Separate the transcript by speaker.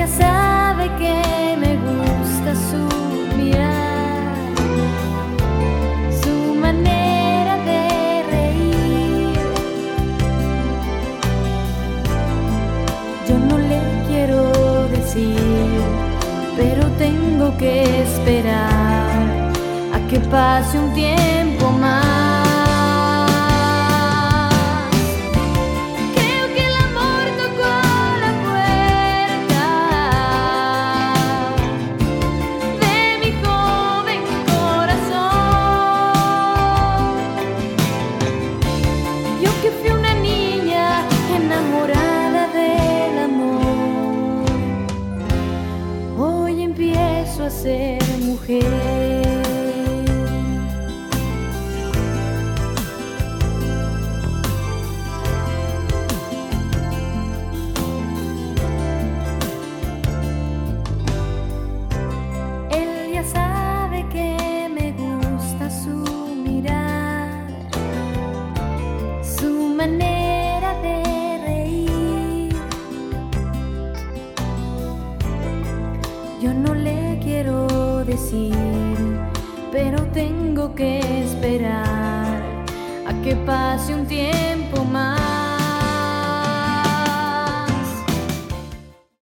Speaker 1: ya sabe que me gusta su mirar, su manera de reír. Yo no le quiero decir, pero tengo que esperar a que pase un tiempo ser mujer. Él ya sabe que me gusta su mirar, su manera Yo no le quiero decir, pero tengo que esperar a que pase un tiempo más.